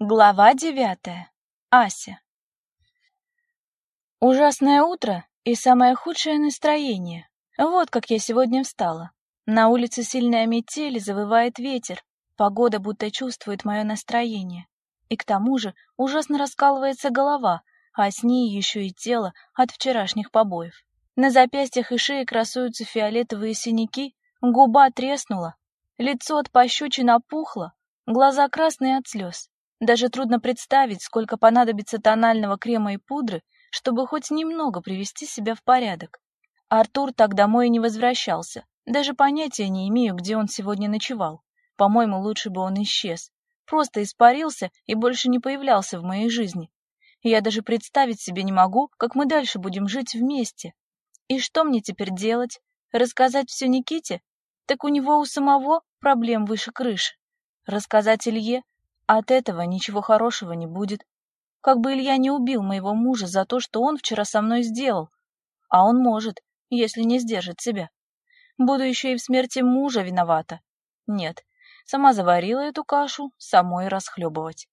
Глава девятая. Ася. Ужасное утро и самое худшее настроение. Вот как я сегодня встала. На улице сильная метель, завывает ветер. Погода будто чувствует мое настроение. И к тому же ужасно раскалывается голова, а с ней еще и тело от вчерашних побоев. На запястьях и шее красуются фиолетовые синяки, губа треснула, лицо от пощечин опухло, глаза красные от слез. Даже трудно представить, сколько понадобится тонального крема и пудры, чтобы хоть немного привести себя в порядок. Артур так домой не возвращался. Даже понятия не имею, где он сегодня ночевал. По-моему, лучше бы он исчез. Просто испарился и больше не появлялся в моей жизни. Я даже представить себе не могу, как мы дальше будем жить вместе. И что мне теперь делать? Рассказать все Никите? Так у него у самого проблем выше крыши. Рассказать Илье? От этого ничего хорошего не будет. Как бы Илья не убил моего мужа за то, что он вчера со мной сделал. А он может, если не сдержит себя. Буду еще и в смерти мужа виновата. Нет, сама заварила эту кашу, самой расхлебывать.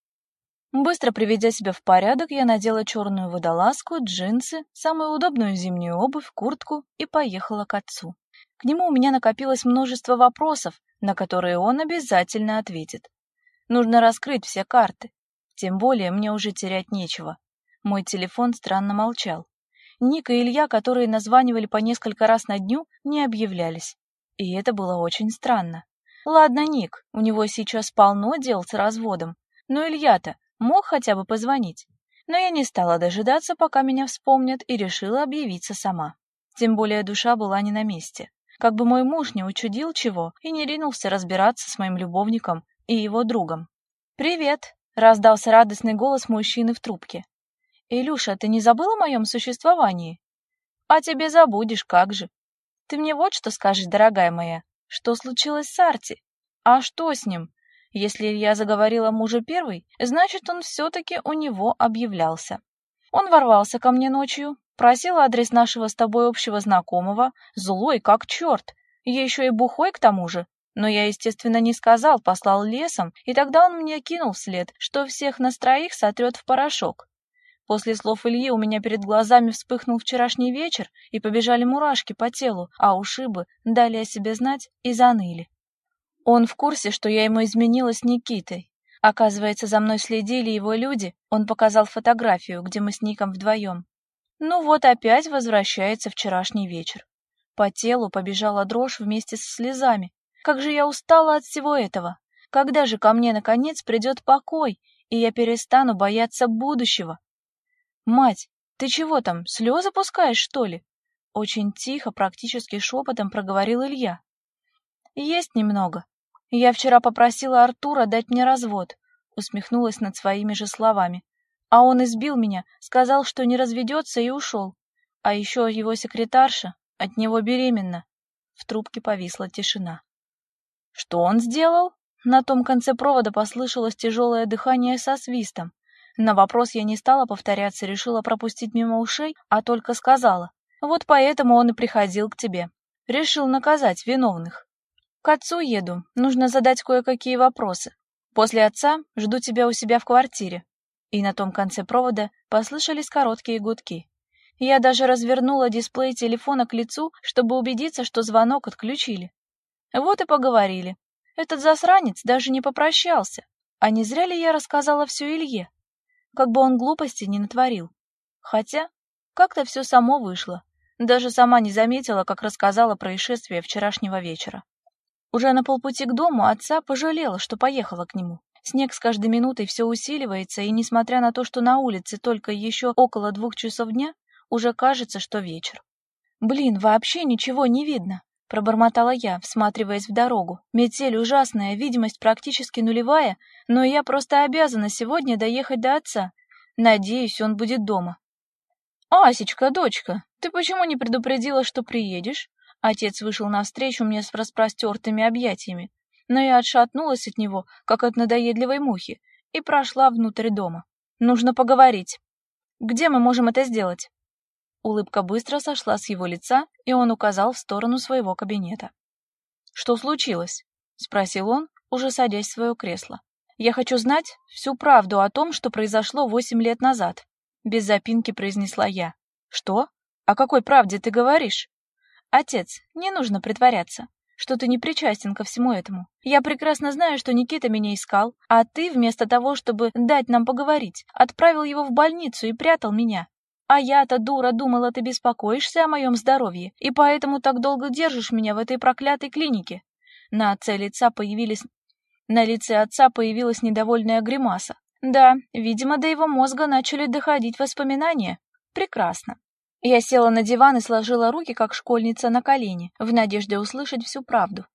Быстро приведя себя в порядок, я надела черную водолазку, джинсы, самую удобную зимнюю обувь, куртку и поехала к отцу. К нему у меня накопилось множество вопросов, на которые он обязательно ответит. Нужно раскрыть все карты. Тем более мне уже терять нечего. Мой телефон странно молчал. Ника и Илья, которые названивали по несколько раз на дню, не объявлялись. И это было очень странно. Ладно, Ник, у него сейчас полно дел с разводом. Но Илья-то мог хотя бы позвонить. Но я не стала дожидаться, пока меня вспомнят, и решила объявиться сама. Тем более душа была не на месте. Как бы мой муж не учудил чего и не ринулся разбираться с моим любовником и его другом. «Привет!» — раздался радостный голос мужчины в трубке. «Илюша, ты не забыл о моем существовании?» «А тебе забудешь, как же!» «Ты мне вот что скажешь, дорогая моя. Что случилось с Арти? А что с ним? Если я заговорила мужу первый, значит, он все-таки у него объявлялся. Он ворвался ко мне ночью, просил адрес нашего с тобой общего знакомого, злой как черт, еще и бухой к тому же, но я, естественно, не сказал, послал лесом, и тогда он мне кинул вслед, что всех нас троих сотрет в порошок. После слов Ильи у меня перед глазами вспыхнул вчерашний вечер, и побежали мурашки по телу, а ушибы дали о себе знать и заныли. Он в курсе, что я ему изменила с Никитой. Оказывается, за мной следили его люди, он показал фотографию, где мы с Ником вдвоем. Ну вот опять возвращается вчерашний вечер. По телу побежала дрожь вместе со слезами, как же я устала от всего этого! Когда же ко мне, наконец, придет покой, и я перестану бояться будущего? Мать, ты чего там, слезы пускаешь, что ли? Очень тихо, практически шепотом проговорил Илья. Есть немного. Я вчера попросила Артура дать мне развод, усмехнулась над своими же словами. А он избил меня, сказал, что не разведется и ушел. А еще его секретарша от него беременна. В трубке повисла тишина. Что он сделал? На том конце провода послышалось тяжелое дыхание со свистом. На вопрос я не стала повторяться, решила пропустить мимо ушей, а только сказала: "Вот поэтому он и приходил к тебе. Решил наказать виновных. К отцу еду, нужно задать кое-какие вопросы. После отца жду тебя у себя в квартире". И на том конце провода послышались короткие гудки. Я даже развернула дисплей телефона к лицу, чтобы убедиться, что звонок отключили. Вот и поговорили. Этот засранец даже не попрощался. А не зря ли я рассказала все Илье? Как бы он глупости не натворил. Хотя, как-то все само вышло. Даже сама не заметила, как рассказала происшествие вчерашнего вечера. Уже на полпути к дому отца пожалела, что поехала к нему. Снег с каждой минутой все усиливается, и несмотря на то, что на улице только еще около двух часов дня, уже кажется, что вечер. Блин, вообще ничего не видно пробормотала я, всматриваясь в дорогу. Метель ужасная, видимость практически нулевая, но я просто обязана сегодня доехать до отца. Надеюсь, он будет дома. Асечка, дочка, ты почему не предупредила, что приедешь? Отец вышел навстречу мне с распростертыми объятиями, но я отшатнулась от него, как от надоедливой мухи, и прошла внутрь дома. Нужно поговорить. Где мы можем это сделать? Улыбка быстро сошла с его лица, и он указал в сторону своего кабинета. «Что случилось?» — спросил он, уже садясь в свое кресло. Я хочу знать всю правду о том, что произошло восемь лет назад, без запинки произнесла я. Что? О какой правде ты говоришь? Отец, не нужно притворяться, что ты не причастен ко всему этому. Я прекрасно знаю, что Никита меня искал, а ты вместо того, чтобы дать нам поговорить, отправил его в больницу и прятал меня. А я-то, дура, думала, ты беспокоишься о моем здоровье, и поэтому так долго держишь меня в этой проклятой клинике. На отце лица появились на лице отца появилась недовольная гримаса. Да, видимо, до его мозга начали доходить воспоминания. Прекрасно. Я села на диван и сложила руки, как школьница, на колени, в надежде услышать всю правду.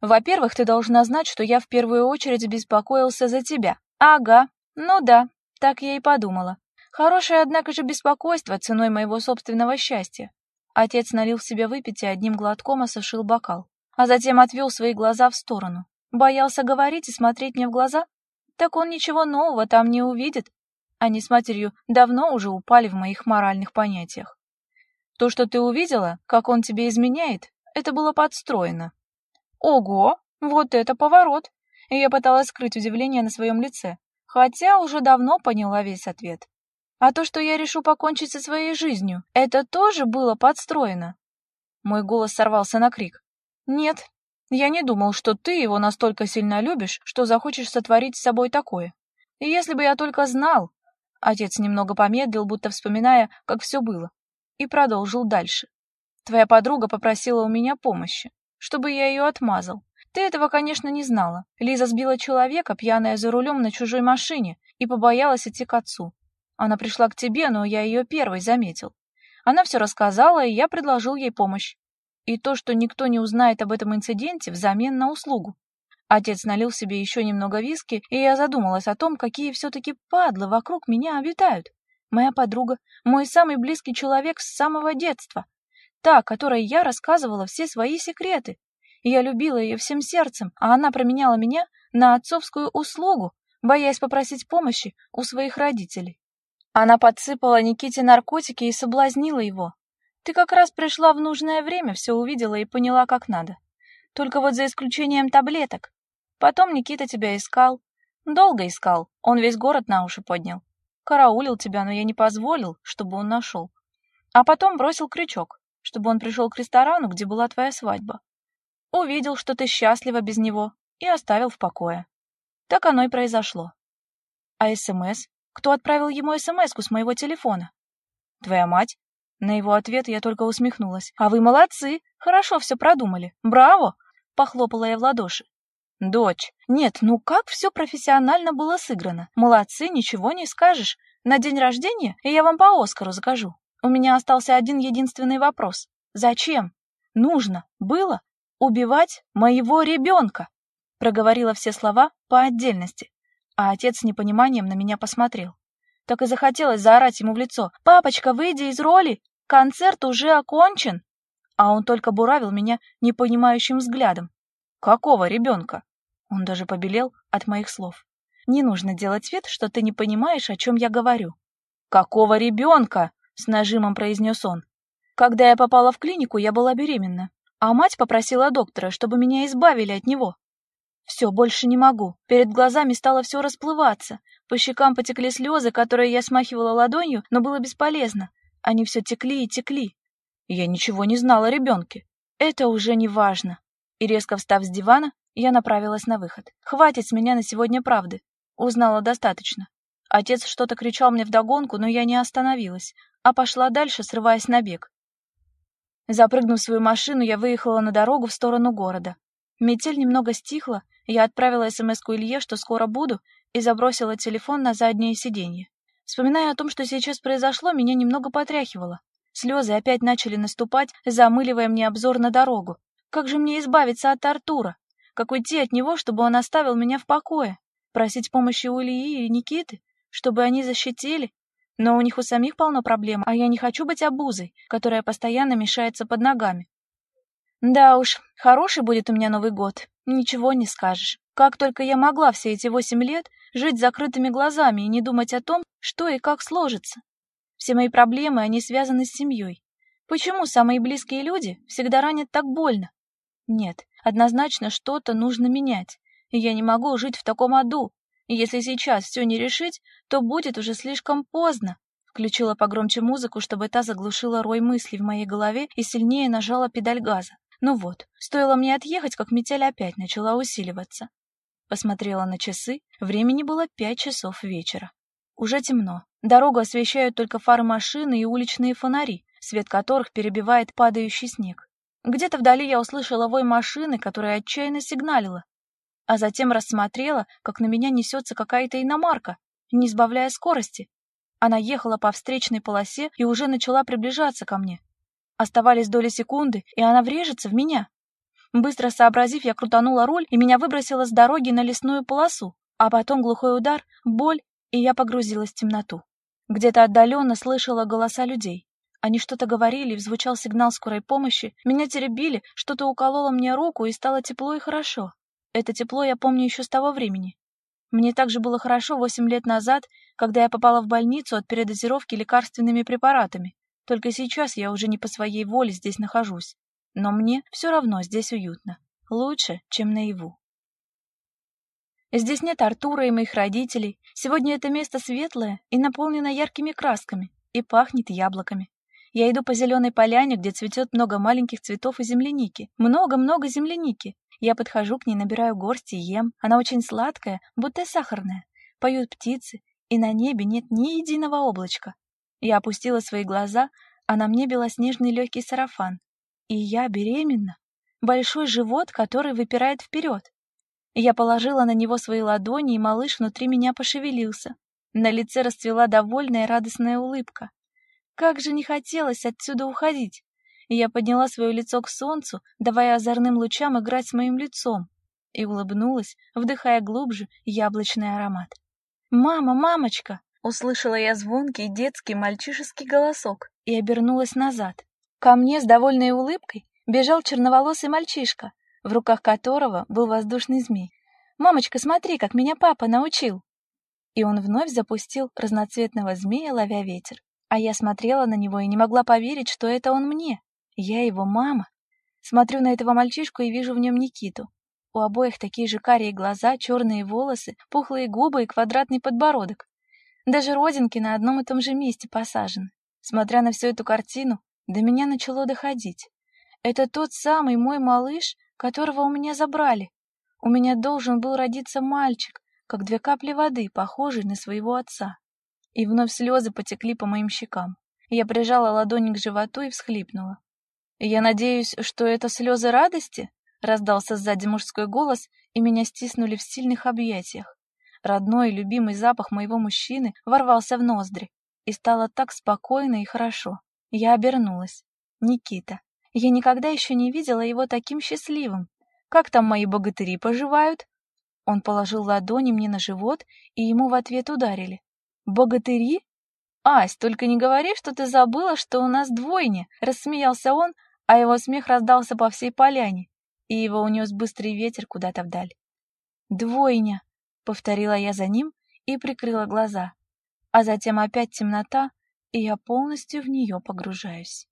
Во-первых, ты должна знать, что я в первую очередь беспокоился за тебя. Ага. Ну да, так я и подумала. Хорошее, однако же, беспокойство ценой моего собственного счастья. Отец налил себе выпить и одним глотком осушил бокал, а затем отвел свои глаза в сторону. Боялся говорить и смотреть мне в глаза? Так он ничего нового там не увидит. Они с матерью давно уже упали в моих моральных понятиях. То, что ты увидела, как он тебе изменяет, это было подстроено. Ого, вот это поворот. Я пыталась скрыть удивление на своем лице, хотя уже давно поняла весь ответ. А то, что я решу покончить со своей жизнью, это тоже было подстроено. Мой голос сорвался на крик. Нет, я не думал, что ты его настолько сильно любишь, что захочешь сотворить с собой такое. И если бы я только знал... Отец немного помедлил, будто вспоминая, как все было, и продолжил дальше. Твоя подруга попросила у меня помощи, чтобы я ее отмазал. Ты этого, конечно, не знала. Лиза сбила человека, пьяная за рулем на чужой машине, и побоялась идти к отцу. Она пришла к тебе, но я ее первой заметил. Она все рассказала, и я предложил ей помощь и то, что никто не узнает об этом инциденте взамен на услугу. Отец налил себе еще немного виски, и я задумалась о том, какие все-таки падлы вокруг меня обитают. Моя подруга, мой самый близкий человек с самого детства, та, которой я рассказывала все свои секреты. Я любила ее всем сердцем, а она променяла меня на отцовскую услугу, боясь попросить помощи у своих родителей. Она подсыпала Никите наркотики и соблазнила его, ты как раз пришла в нужное время, все увидела и поняла, как надо. Только вот за исключением таблеток. Потом Никита тебя искал. Долго искал, он весь город на уши поднял. Караулил тебя, но я не позволил, чтобы он нашел. А потом бросил крючок, чтобы он пришел к ресторану, где была твоя свадьба. Увидел, что ты счастлива без него, и оставил в покое. Так оно и произошло. А СМС? Кто отправил ему СМСку с моего телефона? Твоя мать? На его ответ я только усмехнулась. «А вы молодцы! Хорошо все продумали! Браво!» Похлопала я в ладоши. «Дочь, нет, ну как все профессионально было сыграно? Молодцы, ничего не скажешь. На день рождения я вам по Оскару закажу. У меня остался один единственный вопрос. Зачем? Нужно было убивать моего ребенка?» Проговорила все слова по отдельности, а отец с непониманием на меня посмотрел. Так и захотелось заорать ему в лицо. «Папочка, выйди из роли! Концерт уже окончен!» А он только буравил меня непонимающим взглядом. «Какого ребенка?» Он даже побелел от моих слов. «Не нужно делать вид, что ты не понимаешь, о чем я говорю». «Какого ребенка?» — с нажимом произнес он. «Когда я попала в клинику, я была беременна, а мать попросила доктора, чтобы меня избавили от него. Все, больше не могу. Перед глазами стало все расплываться. По щекам потекли слезы, которые я смахивала ладонью, но было бесполезно. Они все текли и текли. я ничего не знала о ребенке. Это уже не важно. И резко встав с дивана, я направилась на выход. Хватит с меня на сегодня правды. Узнала достаточно. Отец что-то кричал мне вдогонку, но я не остановилась, а пошла дальше, срываясь на бег. Запрыгнув в свою машину, я выехала на дорогу в сторону города. Метель немного стихла, я отправила СМС-ку Илье, что скоро буду, и забросила телефон на заднее сиденье. Вспоминая о том, что сейчас произошло, меня немного потряхивало. Слезы опять начали наступать, замыливая мне обзор на дорогу. Как же мне избавиться от Артура? Как уйти от него, чтобы он оставил меня в покое? Просить помощи у Ильи и Никиты, чтобы они защитили? Но у них у самих полно проблем, а я не хочу быть обузой, которая постоянно мешается под ногами. Да уж, хороший будет у меня Новый год, ничего не скажешь. Как только я могла все эти восемь лет жить закрытыми глазами и не думать о том, что и как сложится. Все мои проблемы, они связаны с семьей. Почему самые близкие люди всегда ранят так больно? Нет, однозначно что-то нужно менять. Я не могу жить в таком аду. И если сейчас все не решить, то будет уже слишком поздно. Включила погромче музыку, чтобы та заглушила рой мыслей в моей голове и сильнее нажала педаль газа. Ну вот, стоило мне отъехать, как метель опять начала усиливаться. Посмотрела на часы, времени было пять часов вечера. Уже темно. Дорогу освещают только фары машины и уличные фонари, свет которых перебивает падающий снег. Где-то вдали я услышала вой машины, которая отчаянно сигналила, а затем рассмотрела, как на меня несется какая-то иномарка, не сбавляя скорости. Она ехала по встречной полосе и уже начала приближаться ко мне. Оставались доли секунды, и она врежется в меня. Быстро сообразив, я крутанула руль, и меня выбросило с дороги на лесную полосу, а потом глухой удар, боль, и я погрузилась в темноту. Где-то отдаленно слышала голоса людей. Они что-то говорили, звучал сигнал скорой помощи, меня теребили, что-то укололо мне руку, и стало тепло и хорошо. Это тепло я помню еще с того времени. Мне также было хорошо восемь лет назад, когда я попала в больницу от передозировки лекарственными препаратами. Только сейчас я уже не по своей воле здесь нахожусь. Но мне все равно здесь уютно. Лучше, чем наяву. Здесь нет Артура и моих родителей. Сегодня это место светлое и наполнено яркими красками и пахнет яблоками. Я иду по зеленой поляне, где цветет много маленьких цветов и земляники. Много-много земляники. Я подхожу к ней, набираю горсть и ем. Она очень сладкая, будто сахарная. Поют птицы, и на небе нет ни единого облачка. Я опустила свои глаза, а на мне белоснежный легкий сарафан. И я беременна. Большой живот, который выпирает вперед. Я положила на него свои ладони, и малыш внутри меня пошевелился. На лице расцвела довольная радостная улыбка. Как же не хотелось отсюда уходить. Я подняла свое лицо к солнцу, давая озорным лучам играть с моим лицом, и улыбнулась, вдыхая глубже яблочный аромат. «Мама, мамочка!» Услышала я звонкий детский мальчишеский голосок и обернулась назад. Ко мне с довольной улыбкой бежал черноволосый мальчишка, в руках которого был воздушный змей. «Мамочка, смотри, как меня папа научил!» И он вновь запустил разноцветного змея, ловя ветер. А я смотрела на него и не могла поверить, что это он мне. Я его мама. Смотрю на этого мальчишку и вижу в нем Никиту. У обоих такие же карие глаза, черные волосы, пухлые губы и квадратный подбородок. Даже родинки на одном и том же месте посажены. Смотря на всю эту картину, до меня начало доходить. Это тот самый мой малыш, которого у меня забрали. У меня должен был родиться мальчик, как две капли воды, похожий на своего отца. И вновь слезы потекли по моим щекам. Я прижала ладони к животу и всхлипнула. «Я надеюсь, что это слезы радости?» — раздался сзади мужской голос, и меня стиснули в сильных объятиях. Родной и любимый запах моего мужчины ворвался в ноздри, и стало так спокойно и хорошо. Я обернулась. Никита. Я никогда еще не видела его таким счастливым. Как там мои богатыри поживают? Он положил ладони мне на живот, и ему в ответ ударили. Богатыри? Ась, только не говори, что ты забыла, что у нас двойня, рассмеялся он, а его смех раздался по всей поляне, и его унес быстрый ветер куда-то вдаль. Двойня, повторила я за ним и прикрыла глаза. А затем опять темнота, и я полностью в нее погружаюсь.